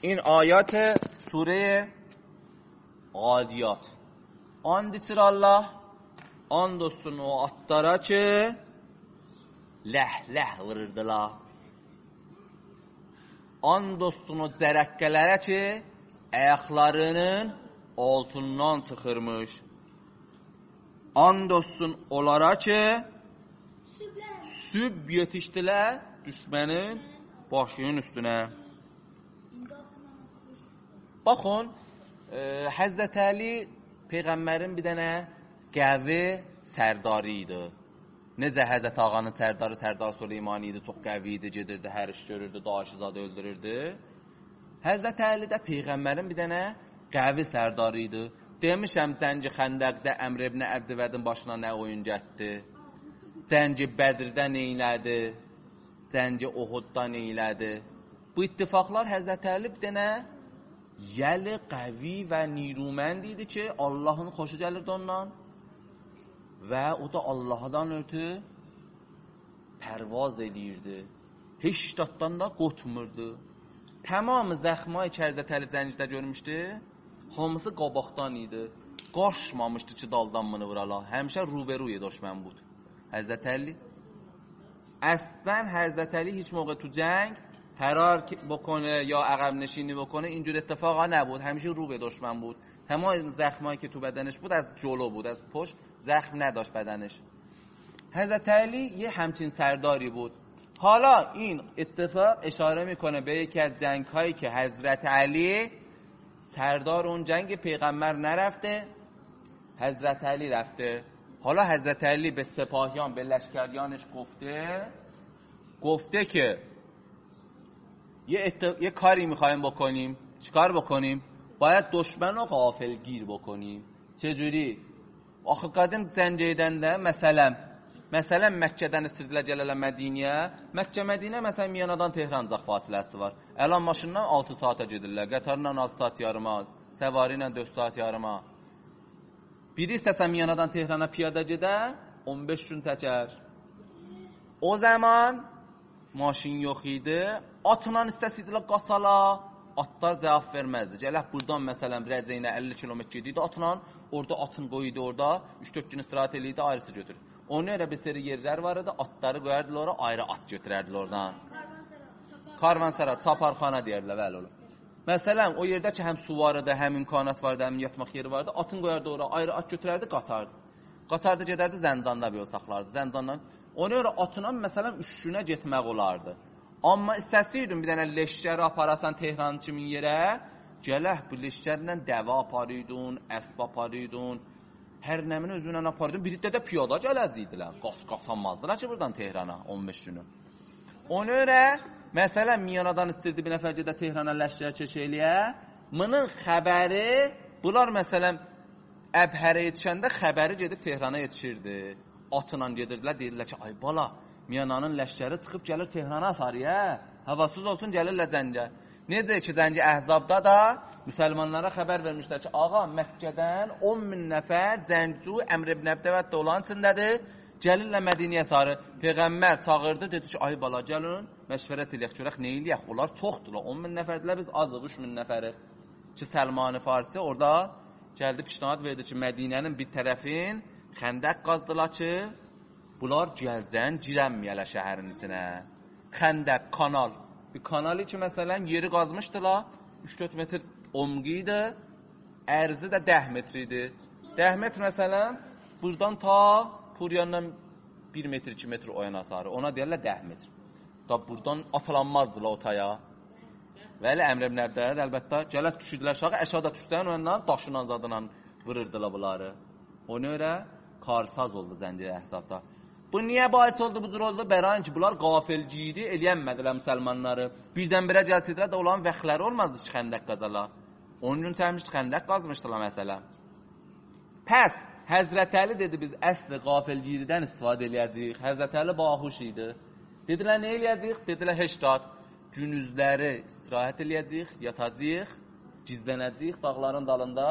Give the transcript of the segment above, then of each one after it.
این آیات سوره عادیات آن دیتر Allah and olsun o atlara ki ləh-ləh vururdular. And olsun o cərəqqələrə ki ayaqlarının altından çıxırmış. And olsun onlara ki süb yetişdilər düşmənin başının üstünə. Baxın, e, Həzrət Əli Peyğəmbərin bir dənə qəvi sərdari idi. Necə Həzrət Ağanın sərdarı Sərdar Süleymani idi, çox qəvi idi, gedirdi, hər iş görürdü, daşizadə öldürürdü. Həzrət Əli də Peyğəmbərin bir dənə qəvi sərdarı idi. Demişəm Cəngi Xəndəqdə Əmr ibn Əbdivədin başına nə oyun gətdi? Cəngi Bədirdə neylədi? Cəngi Uhudda neylədi? Bu ittifaqlar Həzrət Əli bir dənə یل قوی و نیرومندیده که Allah'ın xoşagəlirdiğindən və o da Allah'dan ötü pərvaz edirdi. Heç datdan da qotmurdu. Tamam zəxmay kərzətəli zəncdə görmüşdü. Hamısı qabaqdan idi. Qaşmamışdı ki, daldan mını vurala. Həmişə ruberuyə düşmən bud. Həzrət Əli Əslən Həzrət Əli heç moqə tu cəng فرار بکنه یا عقب نشینی بکنه اینجور اتفاقا نبود. همیشه رو به دشمن بود. تمام زخمایی که تو بدنش بود از جلو بود از پشت زخم نداشت بدنش. حضرت علی یه همچین سرداری بود. حالا این اتفاق اشاره می‌کنه به یکی از جنگ هایی که حضرت علی سردار اون جنگ پیغمبر نرفته حضرت علی رفته. حالا حضرت علی به سپاهیان به لشکریانش گفته گفته که یه, ات... یه کاری میخوایم بکنیم چیکار بکنیم باید دشمن رو غافل گیر بکنیم چجوری آخه قدیم زنجیدنده مثلا مثلا Məkkədən istədilər gələlər Mədiniyə. Məkkə Mədinə məsələn Miyanadan Tehran uzaq fasiləsi var. Əlan maşından 6 saata gedirlər, qatarla 6 saat yarım az, səvari ilə 4 saat yarım az. Biri istəsə Miyanadan Tehrana piyada gedə, 15 gün çəkər. O zaman maşın yox idi. Atla istəsiydilər qaçala, atlar cavab verməzdi. Gələk burdan məsələn Rəcəyinə 50 km gedirdi atla, orada atın qoydu orada, 3-4 gün istirahət eləyirdi, ayrısı götür. Onun elə bir seri yerlər var idi, atları qoyardılar ora, ayrı at götürərdilər oradan. Karvansara, çaparxana deyərlər, bəli olur. Məsələn, o yerdə ki, həm su var idi, həm imkanat vardı, həm yatmaq yeri vardı, atın qoyardı ora, ayrı at götürərdi, qatardı. Qatardı, gedərdi, zəncanda bir yol saxlardı, zəncandan. Ona görə atına, məsələn, üşünə getmək olardı. Amma istəsirdin bir dənə leşkəri aparasan Tehran kimin yerə, gələh bu leşkərlə dəvə aparıydın, əsb aparıydın, hər nəmini özünlə aparıydın. Bir də piyada gələcəydilər, qas qasanmazdılar ki, buradan Tehrana 15 günü. Ona görə Məsələn, Miyanadan istirdi bir nəfər gedə Tehrana ləşkər keş eləyə. Bunun xəbəri, bunlar məsələn, Əbhərə yetişəndə xəbəri gedib Tehrana yetişirdi. Atla gedirdilər, deyirlər ki, ay bala, Miyananın ləşkəri çıxıb gəlir Tehrana sarıya, havasız olsun gəlirlər cəngə. Necə ki, cəngi Əhzabda da müsəlmanlara xəbər vermişlər ki, ağa, Məkkədən 10 min nəfər cəngcu Əmr ibn Əbdəvət də olan içindədir. Gəlirlər Mədiniyə sarı. Peyğəmbər çağırdı, dedi ki, ay bala gəlin, məşvərət eləyək, görək nə eləyək? Onlar çoxdurlar. 10 min nəfərdirlər, biz azıq 3 min nəfəri. Ki Səlman-ı Farsi orada gəldi pişnahad verdi ki, Mədinənin bir tərəfin xəndək qazdılar ki, bunlar gəlcən girənməyələ şəhərin içinə. Xəndək, kanal. Bir kanali ki, məsələn, yeri qazmışdılar, 3-4 metr omqi idi, ərzi də 10 metr idi. 10 metr məsələn, buradan ta Puriyandan 1 metr, 2 metr o yana sarı. Ona deyərlər 10 metr. Da buradan atılanmazdı la o taya. Vəli Əmr ibn Əbdələr əlbəttə gələt düşürdülər aşağı, əşada düşdən ondan daşla zadla vururdular bunları. Ona görə karsaz oldu zəncir hesabda. Bu niyə bahis oldu, bu cür oldu? Bəran ki, bunlar qafilgiri eləyənmədilər müsəlmanları. Birdən-birə gəlsədilər də olan vəxtləri olmazdı ki, xəndək qazala. Onun üçün təmişdi xəndək qazmışdılar məsələn. Pəs, Həzrət Əli dedi biz əsl qafilgiridən istifadə eləyəcəyik. Həzrət Əli bahuş idi. Dedilər nə eləyəcəyik? Dedilər heştat. Günüzləri istirahət eləyəcəyik, yatacağıq, gizlənəcəyik dağların dalında.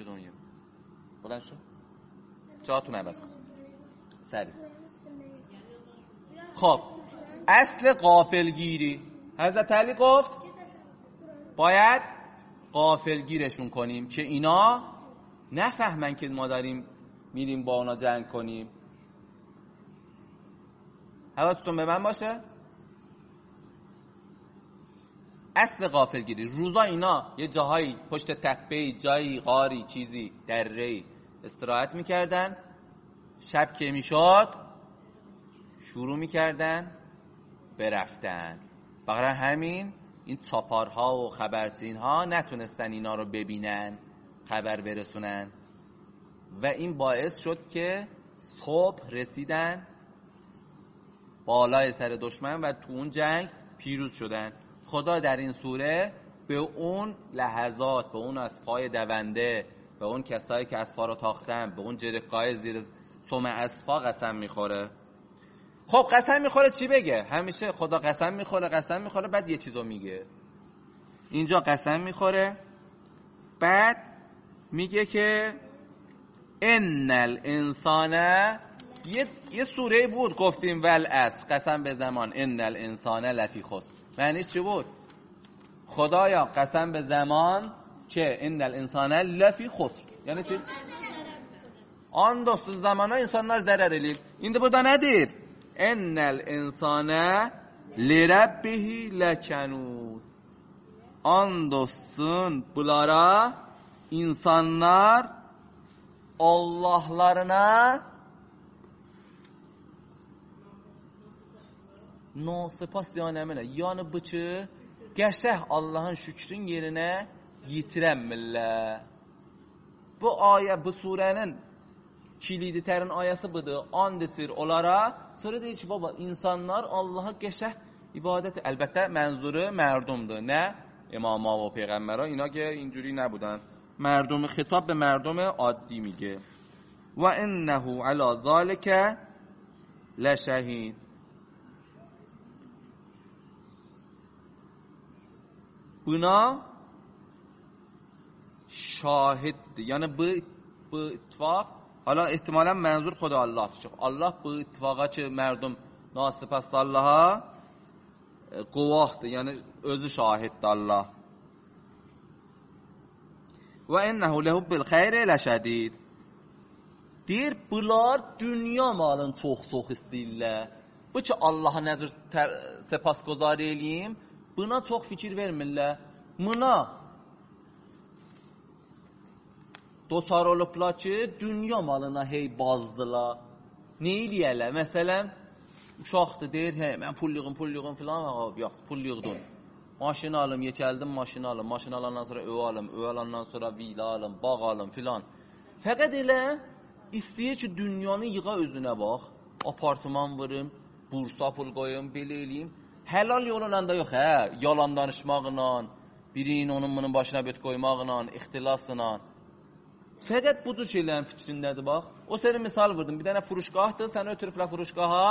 Şuradan yiyim. Bulan şu. Cavabını əbəs. Səri. Xob. اصل قافلگیری حضرت علی گفت باید قافلگیرشون کنیم که اینا نفهمن که ما داریم میریم با اونا جنگ کنیم حواستون به من باشه اصل قافلگیری روزا اینا یه جاهایی پشت تپه جایی غاری چیزی دره استراحت می‌کردن. شب که می‌شد شروع می‌کردن برفتن. برای همین این چاپارها و خبرچین ها نتونستن اینا رو ببینن خبر برسونن. و این باعث شد که صبح رسیدن بالای سر دشمن و تو اون جنگ پیروز شدن. خدا در این سوره به اون لحظات به اون اسفای دونده به اون کسایی که اسفا رو تاختن به اون جرقای زیر سوم اسفا قسم می‌خوره. خب قسم می‌خوره چی بگه؟ همیشه خدا قسم می‌خوره قسم می‌خوره بعد یه چیزو میگه. اینجا قسم می‌خوره بعد میگه که ان الانسان یه, یه سوره بود گفتیم ول اس قسم به زمان ان الانسان لفی خسر معنیش چی بود خدایا قسم به زمان که ان الانسان لفی خسر یعنی چی آن دوست zamana insanlar zarar eləyib. İndi burada nədir? Ennel insana lirabbihi lekanud. And olsun bunlara insanlar Allahlarına nasipasyanəminə, yəni bıçı qəşəh Allahın şükrün yerinə yitirənmirlər. Bu ayə, bu surənin kilidi tərin ayəsi budur. And etir onlara. Sonra deyir ki, baba, insanlar Allaha qəşəh ibadət, əlbəttə mənzuru mərdumdur. Nə? اماما و پیغمبرا اینا که اینجوری نبودن مردم خطاب به مردم عادی میگه و انه علی ذالک لشهید buna şahiddir. Yəni bu bu ittifaq hala ehtimalən mənzur xod Allah çıxıb. Allah bu ittifaqa ki mərdum nasipəst Allaha e, qovaqdır. Yəni özü şahiddir Allah. Və innehu lehubbil xeyri ilə şədid. Deyir, bunlar dünya malını çox-çox istəyirlər. Bu ki, Allaha nədir səpasqozar eləyim? Buna çox fikir vermirlər. Buna doçar olublar ki, dünya malına hey bazdılar. Nə eləyərlər? Məsələn, uşaqdır, deyir, hə, mən pul yığım, pul yığım filan, yox, pul yığdım. Maşın alım, yekəldim, maşın alım, maşın alandan sonra öv alım, öv alandan sonra vila alım, bağ alım filan. Fəqət elə istəyir ki, dünyanı yığa özünə bax, apartman vurum, bursa pul qoyum, belə eləyim. Helal yoluyla da yox, hə, yalan danışmaqla, birinin onun bunun başına bet qoymaqla, ixtilasla. Fəqət bu cür şeylərin fikrindədir, bax. O sənə misal vurdum, bir dənə furuşqahdır, sən ötürüblə furuşqaha,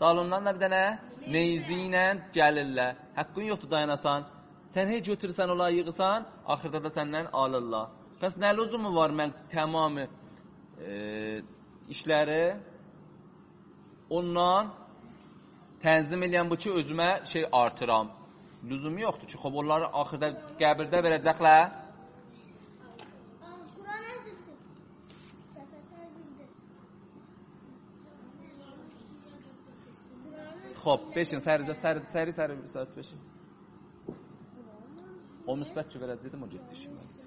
dalından da bir dənə neyzi ilə gəlirlər. Haqqın yoxdur dayanasan. Sən heç götürsən, ola yığırsan, axırda da səndən alırlar. Bəs nə lüzumu var mən tamamı e, işləri ondan tənzim edən bu ki, özümə şey artıram. Lüzumu yoxdur ki, xop onları axırda qəbirdə verəcəklər. خب بشین سر سر سری سر ساعت بشین o müsbət ki verəcəkdim o getdi şimdi.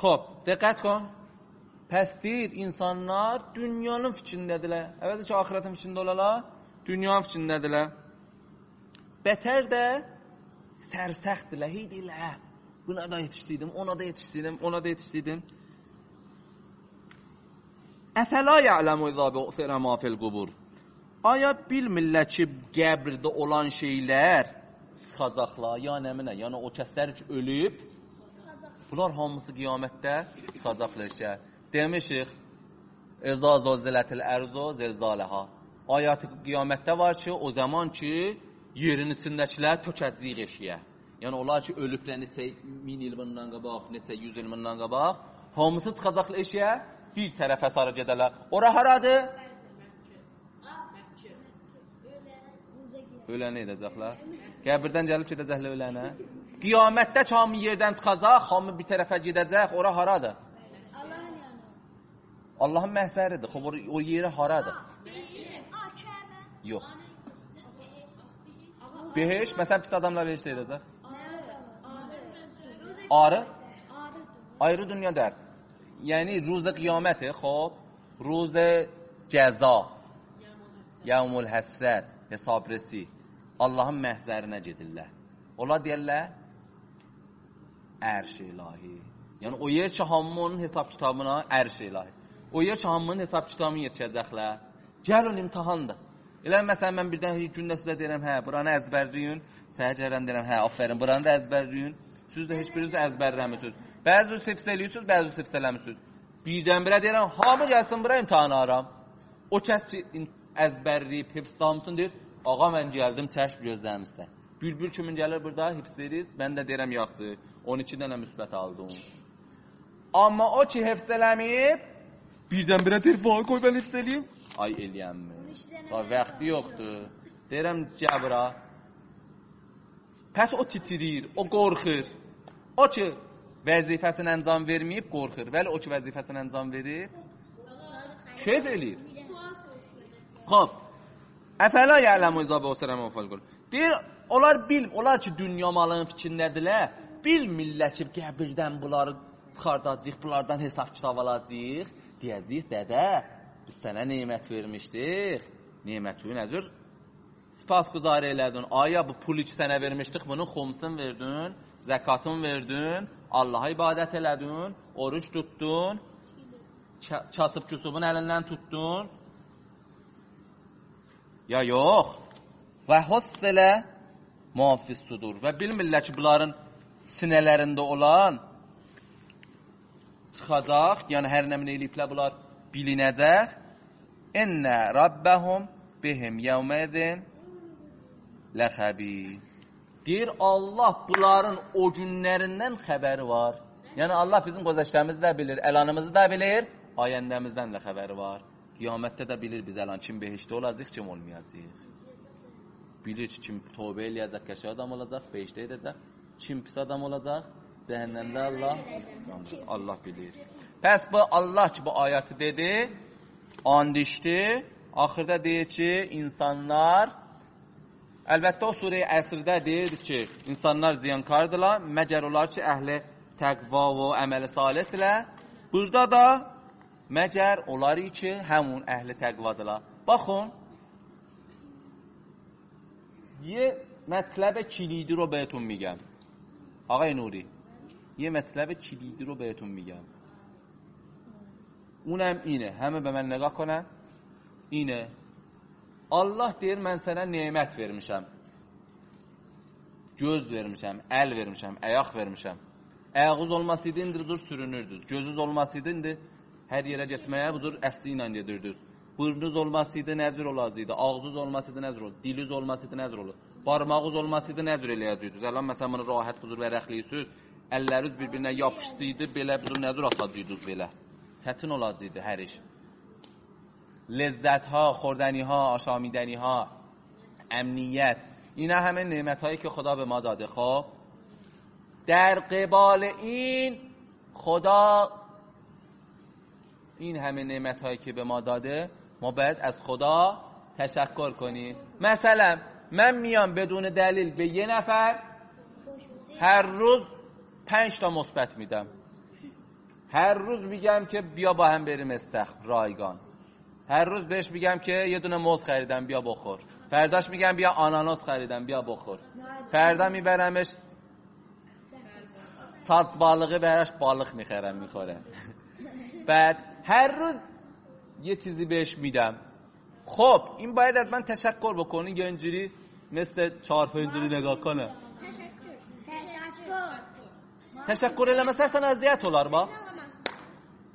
Xoş, diqqət qon. Pəs deyir, insanlar dünyanın fikrindədirlər. Əvvəlcə ki, axirətin fikrində olalar, dünyanın fikrindədirlər. Bətər də sərsəxdirlər, heydirlər. Buna da yetişdirdim, ona da yetişdirdim, ona da yetişdirdim. Əfəla ya'ləmu izə bu'thira ma fil qubur. Aya bilmirlər ki, qəbirdə olan şeylər çıxacaqlar, ya nəminə, yəni o kəslər ki, ölüb, bunlar hamısı qiyamətdə çıxacaqlar. Demişik, Əza zəlzələtil ərzo zəlzaləha. Ayatı qiyamətdə var ki, o zaman ki, yerin içindəkilər tökəcəyik eşiyə. Yəni, onlar ki, ölüblər neçə min il bundan qabaq, neçə yüz il bundan qabaq, hamısı çıxacaqlar eşiyə, bir tərəfə sarı gedələr. Ora haradır? Ölənə edəcəklər. Qəbirdən gəlib gedəcəklər ölənə. Qiyamətdə hamı yerdən çıxacaq, hamı bir tərəfə gedəcək. Ora haradır? Allahın məhz nəridir? Xub, o, o yeri haradır? Yox. Beheş, məsələn, pis adamlar beheşdə edəcək. Arı? Ayrı dünya dər. Yəni, ruzə qiyaməti, xub, ruzə cəza, yəvmul həsrət, hesabresi, Allahın məhzərinə gedirlər. Ola deyərlər, ərş ilahi. Yəni, o yer ki, hamının hesab kitabına ərş ilahi. O ki hamının hesab kitabını yetişəcəklər. Gəlin imtahandır. Elə məsələn mən birdən bir gündə sizə deyirəm, hə, buranı əzbərləyin. Səhər gəlirəm deyirəm, hə, aferin, buranı da əzbərləyin. Siz də heç biriniz əzbərləmirsiniz. Bəzi hifz eləyirsiniz, bəzi hifz eləmirsiniz. Birdən-birə deyirəm, hamı gəlsin bura imtahan aram. O kəs ki əzbərləyib, hifz damsın deyir, ağa mən gəldim, çəşb gözlərimizdə. Bülbül kimin gəlir burada, hifz edir, mən də deyirəm, yaxşı, 12 dənə müsbət aldım. Amma o ki hifz eləməyib, birdən-birə vay qoy mən hifz eləyim. Ay eləyəmmi? Daha vaxtı yoxdur. Deyirəm, gəl bura. Pəs o titrir, o qorxur. O ki vəzifəsini əncam verməyib qorxur. Vəli o ki vəzifəsini əncam verib keyf eləyir. Xoş. Əfəla ya'lamu izə bəsərə məfəl qul. Deyir, onlar bil, onlar ki dünya malının fikrindədirlər, bilmirlər ki qəbirdən bunları çıxardacağıq, bunlardan hesab kitab alacağıq. Deyəcəyik, dədə, biz sənə nemət vermişdik. Neməti nəzir? Sipasguzar elədin. Aya bu pulu ki sənə vermişdik, bunun xumsunu verdin, zəkatını verdin, Allaha ibadət elədin, oruç tutdun, kasıb küsubun əlindən tutdun. Ya yox. Və husselə muhafiz sudur. Və bilmirlər ki, bunların sinələrində olan çıxacaq, yəni hər nəmin eləyiblər bunlar bilinəcək. İnnə rabbəhum bihim yevmədin ləxəbir. Deyir, Allah bunların o günlərindən xəbəri var. Yəni, Allah bizim gözəşlərimizi də bilir, əlanımızı da bilir, ayəndəmizdən də xəbəri var. Qiyamətdə də bilir biz əlan kim behişdə olacaq, kim olmayacaq. Bilir ki, kim tövbə eləyəcək, qəşə adam olacaq, behişdə edəcək. Kim pis adam olacaq, cəhənnəmdə Allah, Allah bilir. Pəs bu Allah ki, bu ayəti dedi, and içdi, axırda deyir ki, insanlar Əlbəttə o surə əsrdə deyirdi ki, insanlar ziyankardırlar, məgər olar ki, əhli təqva və əməli salihdirlər. Burada da məgər olar ki, həmun əhli təqvadırlar. Baxın, یه مطلب کلیدی رو بهتون میگم آقای نوری یه مطلب کلیدی رو بهتون میگم اونم اینه همه به من نگاه کنن اینه Allah deyir, mən sənə nemət vermişəm. Göz vermişəm, əl vermişəm, ayaq vermişəm. Ayağınız olmasaydı indi dur sürünürdünüz. Gözünüz olmasaydı indi hər yerə getməyə budur əsli ilə gedirdiniz. Burnunuz olmasaydı nəzir olacaqdı. Ağzınız olmasaydı nəzir olur. Diliniz olmasaydı nəzir olur. Barmağınız olmasaydı nəzir eləyəcəydiniz. Əlan məsələn bunu rahat budur vərəqləyirsiniz. Əlləriniz bir-birinə yapışsaydı belə budur nəzir atacaqdınız belə. Çətin olacaqdı hər iş. لذت ها خوردنی ها آشامیدنی ها امنیت اینا همه نعمت هایی که خدا به ما داده خب در قبال این خدا این همه نعمت هایی که به ما داده ما باید از خدا تشکر کنیم مثلا من میام بدون دلیل به یه نفر هر روز پنج تا مثبت میدم. هر روز میگم که بیا با هم بریم استخر رایگان. هر روز بهش میگم که یه دونه موز خریدم بیا بخور. فرداش میگم بیا آناناس خریدم بیا بخور. فردا میبرمش ساز بالغه براش بالغ می‌خرم می‌خوره. بعد هر روز یه چیزی بهش میدم. خب این باید از من تشکر بکنه یا اینجوری مثل چهار پنجوری نگاه کنه. تشکر eləməsə sən əziyyət olar bax.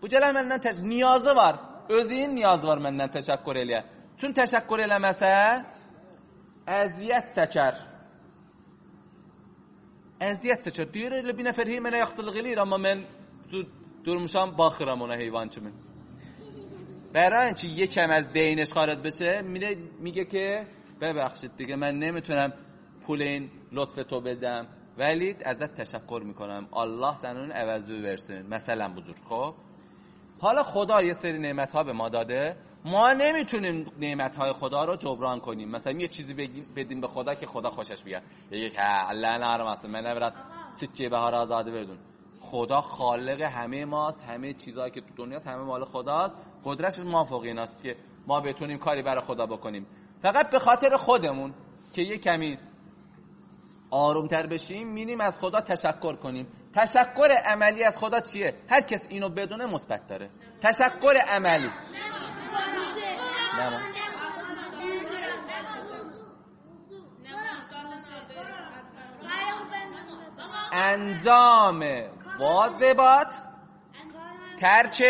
Bu gələn məndən təş niyazı var. Özünün niyazı var məndən təşəkkür eləyə. Çün təşəkkür eləməsə əziyyət çəkər. Əziyyət çəkər. Deyir elə bir nəfər hey mənə yaxşılıq eləyir, amma mən durmuşam baxıram ona heyvan kimi. برای اینکه یکم از دینش خارج بشه میره میگه که ببخشید دیگه من نمیتونم پول این لطف تو بدم ولی ازت تشکر می‌کنم. الله سنون عوضو برسون مثلا بزرگ. خب؟ حالا خدا یه سری نعمت ها به ما داده. ما نمی‌تونیم نعمت های خدا رو جبران کنیم. مثلا یه چیزی بدیم به خدا که خدا خوشش بیاد. یه که الله نرم اصلا من نبرد سکه بهار آزاده بردون. خدا خالق همه ماست. همه چیزهایی که تو دنیاست همه مال خداست. قدرتش ما ایناست که ما بتونیم کاری برای خدا بکنیم. فقط به خاطر خودمون که یه کمی آرومتر بشیم مینیم از خدا تشکر کنیم. تشکر عملی از خدا چیه؟ هر کس اینو بدونه مثبت داره. تشکر عملی. انجام. واجبات. ترک.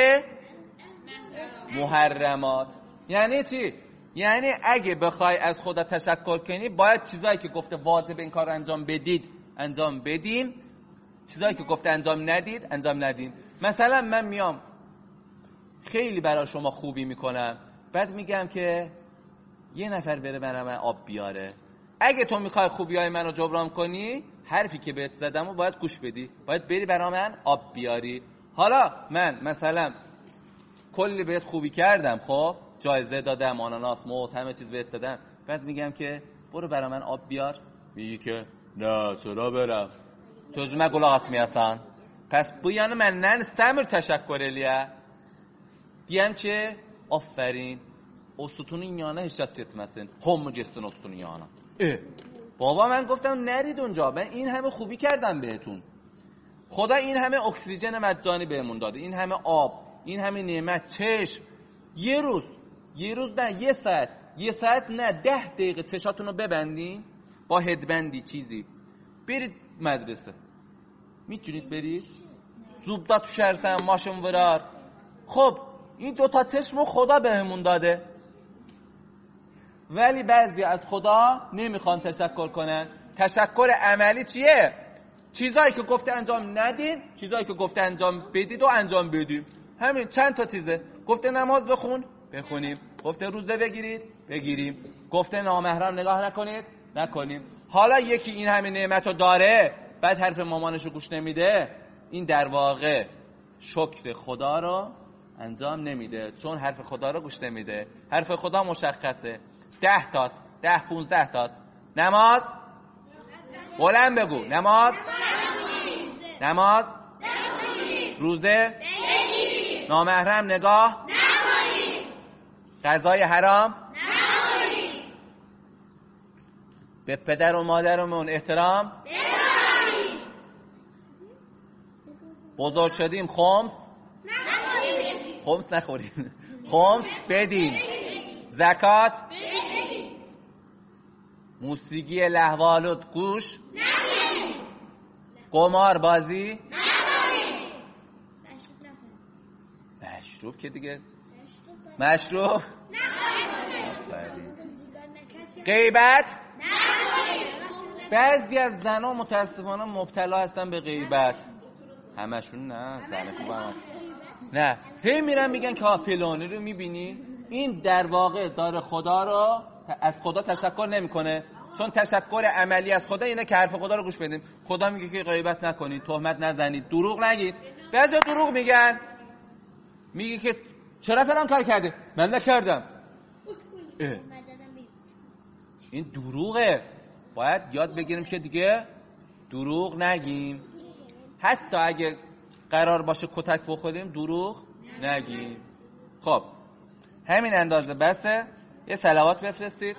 محرمات. یعنی چی؟ یعنی اگه بخوای از خدا تشکر کنی باید چیزایی که گفته واجب این کار انجام بدید انجام بدین. چیزایی که گفته انجام ندید انجام ندین. مثلا من میام خیلی برای شما خوبی می‌کنم. بعد میگم که یه نفر بره برای من آب بیاره. اگه تو می‌خوای خوبی های منو جبران کنی حرفی که بهت زدم و باید گوش بدی. باید بری برای من آب بیاری. حالا من مثلا کلی بهت خوبی کردم خب؟ جایزه دادم آناناس موز همه چیز بهت دادم. بعد میگم که برو برای من آب بیار. میگی که نه چرا برم؟ sözümə qulaq asmayasan. Pəs bu yəni məndən istəmir təşəkkür eləyə. Deyəm ki, aferin, o sütunun yanına heç kəs getməsin. Hamı getsin o sütunun yanına. E, بابا من گفتم نرید اونجا. من این همه خوبی کردم بهتون. خدا این همه اکسیژن مجانی بهمون داده. این همه آب این همه نعمت چشم. یه روز یه روز نه یه ساعت. یه ساعت نه ده دقیقه چشاتون رو ببندین. با هدبندی چیزی. برید مدرسه. می‌تونید برید؟ زوبدا تو شهرسن ماشین ورار. خب این دوتا چشم خدا بهمون داده. ولی بعضی از خدا نمی‌خوان تشکر کنن. تشکر عملی چیه؟ چیزایی که گفته انجام ندین چیزایی که گفته انجام بدید و انجام بدیم. همین چند تا چیزه. گفته نماز بخون. بخونیم. گفته روزه بگیرید بگیریم. گفته نامحرم نگاه نکنید نکنیم. حالا یکی این همه نعمت رو داره بعد حرف مامانش رو گوش نمیده. این در واقع شکر خدا رو انجام نمیده چون حرف خدا رو گوش نمیده. حرف خدا مشخصه. ده تاست ده پونزده تاست. نماز؟ بلند بگو. نماز؟ نماز؟ روزه؟ نامحرم نگاه؟ غذای حرام؟ به پدر و مادرمون احترام؟ بزرگ شدیم خمس؟ خمس نخوریم. خمس بدیم زکات؟ موسیقی لحوالود گوش؟ قمار بازی؟ مشروب که دیگه مشروب؟ غیبت؟ بعضی از زنها متاسفانه مبتلا هستن به غیبت. همشون نه زن خوب هم هست. نه. هی میرن میگن که فلانی رو می‌بینی؟ این در واقع داره خدا رو از خدا تشکر نمی‌کنه. چون تشکر عملی از خدا اینه که حرف خدا رو گوش بدیم خدا میگه که غیبت نکنید تهمت نزنید دروغ نگید. بعضی دروغ میگن. میگه که چرا فلان کار کرده؟ من نکردم. این دروغه. باید یاد بگیریم که دیگه دروغ نگیم. حتی اگه قرار باشه کتک بخوریم دروغ نگیم. خب همین اندازه بسه. یه سلوات بفرستید.